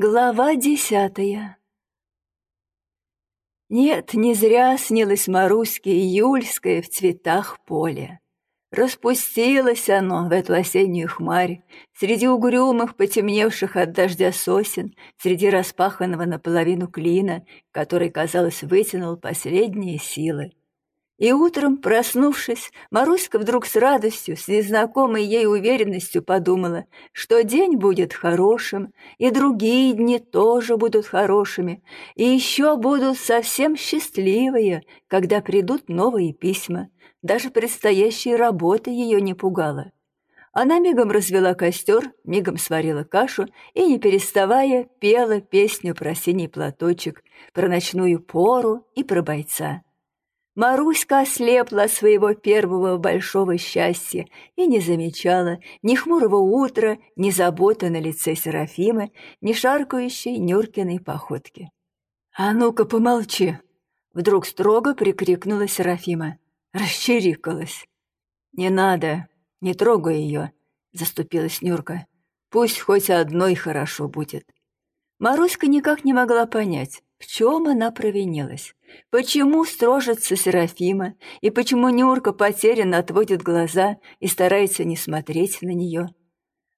Глава десятая Нет, не зря снилось Маруське июльское в цветах поле. Распустилось оно в эту осеннюю хмарь, среди угрюмых, потемневших от дождя сосен, среди распаханного наполовину клина, который, казалось, вытянул последние силы. И утром, проснувшись, Маруська вдруг с радостью, с незнакомой ей уверенностью подумала, что день будет хорошим, и другие дни тоже будут хорошими, и еще будут совсем счастливые, когда придут новые письма. Даже предстоящая работа ее не пугала. Она мигом развела костер, мигом сварила кашу и, не переставая, пела песню про синий платочек, про ночную пору и про бойца. Маруська ослепла своего первого большого счастья и не замечала ни хмурого утра, ни заботы на лице Серафимы, ни шаркающей Нюркиной походки. «А ну-ка, помолчи!» — вдруг строго прикрикнула Серафима. Расчирикалась. «Не надо, не трогай ее», — заступилась Нюрка. «Пусть хоть одной хорошо будет». Маруська никак не могла понять, в чем она провинилась? Почему строжится Серафима? И почему Нюрка потерянно отводит глаза и старается не смотреть на нее?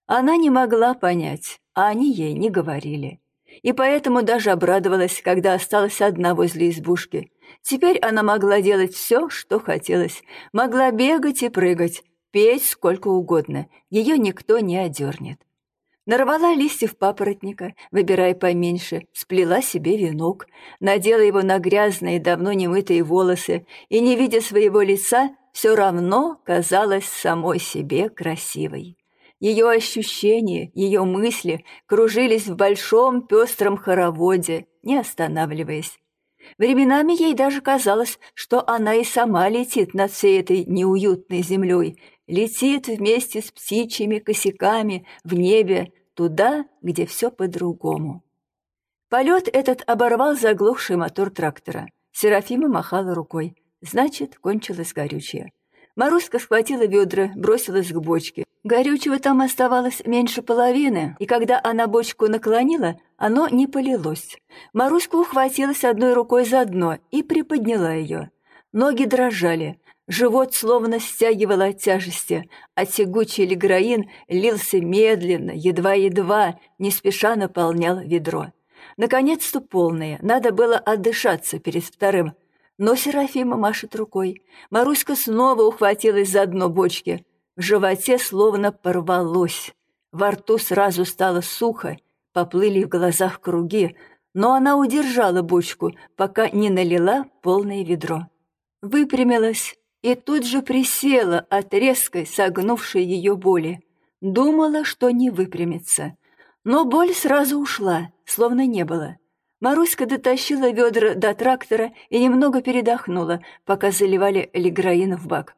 Она не могла понять, а они ей не говорили. И поэтому даже обрадовалась, когда осталась одна возле избушки. Теперь она могла делать все, что хотелось. Могла бегать и прыгать, петь сколько угодно. Ее никто не одернет. Нарвала листьев папоротника, выбирая поменьше, сплела себе венок, надела его на грязные, давно немытые волосы и, не видя своего лица, все равно казалась самой себе красивой. Ее ощущения, ее мысли кружились в большом пестром хороводе, не останавливаясь. Временами ей даже казалось, что она и сама летит над всей этой неуютной землей, летит вместе с птичьими косяками в небе, туда, где все по-другому. Полет этот оборвал заглохший мотор трактора. Серафима махала рукой. Значит, кончилось горючее. Маруська схватила ведра, бросилась к бочке. Горючего там оставалось меньше половины, и когда она бочку наклонила, оно не полилось. Маруська ухватилась одной рукой за дно и приподняла ее. Ноги дрожали, Живот словно стягивало от тяжести, а тягучий лиграин лился медленно, едва-едва, не спеша наполнял ведро. Наконец-то полное, надо было отдышаться перед вторым. Но Серафима машет рукой. Маруська снова ухватилась за дно бочки. В животе словно порвалось. Во рту сразу стало сухо, поплыли в глазах круги, но она удержала бочку, пока не налила полное ведро. Выпрямилась, и тут же присела от резкой, согнувшей ее боли. Думала, что не выпрямится. Но боль сразу ушла, словно не было. Маруська дотащила ведра до трактора и немного передохнула, пока заливали лиграин в бак.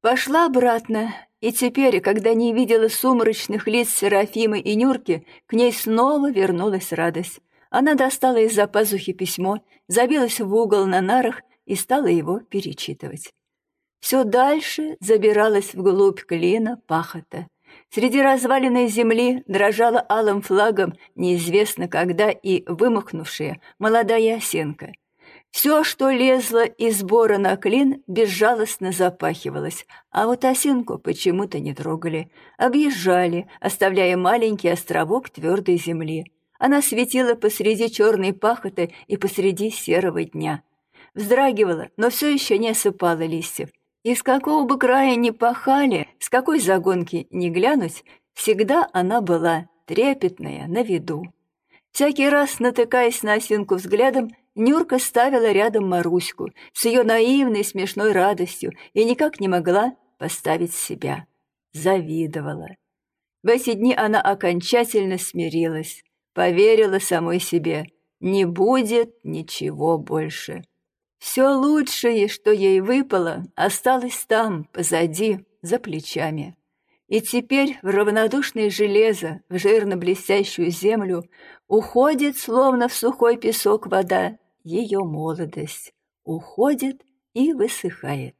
Пошла обратно, и теперь, когда не видела сумрачных лиц Серафимы и Нюрки, к ней снова вернулась радость. Она достала из-за пазухи письмо, забилась в угол на нарах и стала его перечитывать. Все дальше забиралась вглубь клина пахота. Среди разваленной земли дрожала алым флагом неизвестно когда и вымахнувшая молодая осенка. Все, что лезло из бора на клин, безжалостно запахивалось, а вот осинку почему-то не трогали, объезжали, оставляя маленький островок твердой земли. Она светила посреди черной пахоты и посреди серого дня. Вздрагивала, но все еще не осыпала листьев. Из какого бы края ни пахали, с какой загонки ни глянуть, всегда она была трепетная, на виду. Всякий раз, натыкаясь на осинку взглядом, Нюрка ставила рядом Маруську с ее наивной смешной радостью и никак не могла поставить себя. Завидовала. В эти дни она окончательно смирилась, поверила самой себе, не будет ничего больше. Все лучшее, что ей выпало, осталось там, позади, за плечами. И теперь в равнодушное железо, в жирно-блестящую землю, уходит, словно в сухой песок вода, ее молодость. Уходит и высыхает.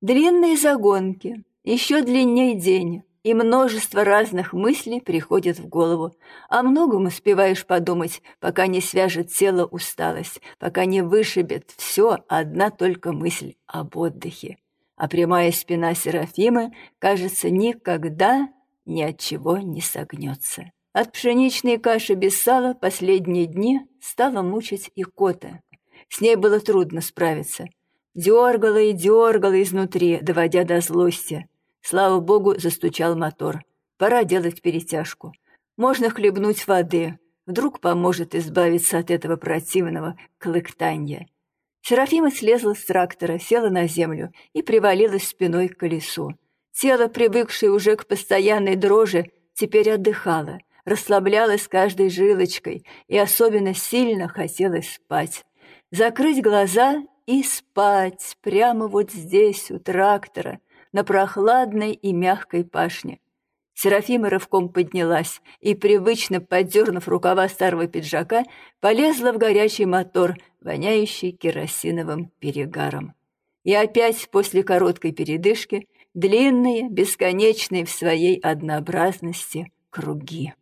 Длинные загонки, еще длиннее день, и множество разных мыслей приходит в голову. О многом успеваешь подумать, пока не свяжет тело усталость, пока не вышибет все одна только мысль об отдыхе. А прямая спина Серафимы, кажется, никогда ни от чего не согнется. От пшеничной каши без сала последние дни стала мучить и кота. С ней было трудно справиться. Дергала и дергала изнутри, доводя до злости. Слава богу, застучал мотор. Пора делать перетяжку. Можно хлебнуть воды. Вдруг поможет избавиться от этого противного клыктанья. Серафима слезла с трактора, села на землю и привалилась спиной к колесу. Тело, привыкшее уже к постоянной дрожи, теперь отдыхало, расслаблялось каждой жилочкой и особенно сильно хотелось спать. Закрыть глаза и спать прямо вот здесь, у трактора, на прохладной и мягкой пашне. Серафима рывком поднялась и, привычно поддернув рукава старого пиджака, полезла в горячий мотор, воняющий керосиновым перегаром. И опять после короткой передышки длинные, бесконечные в своей однообразности круги.